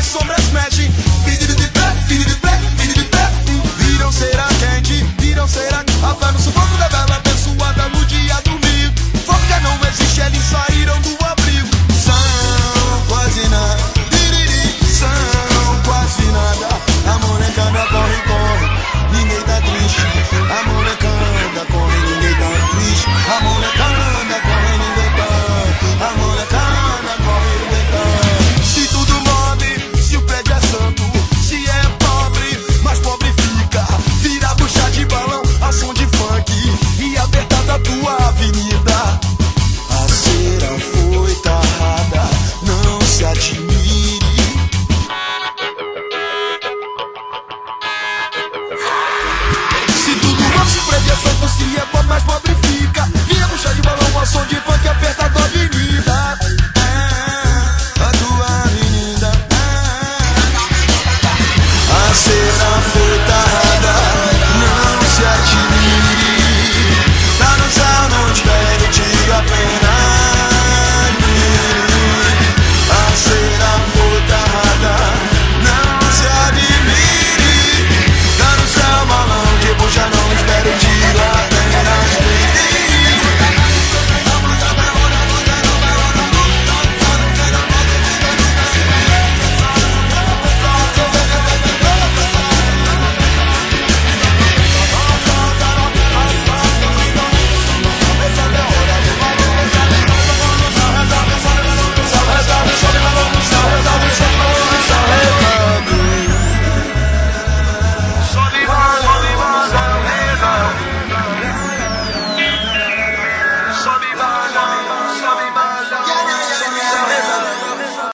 as sombras mexem cabeça do se é pobre, mais pobre fica. Viemos chá de balão, ação de funk apertador.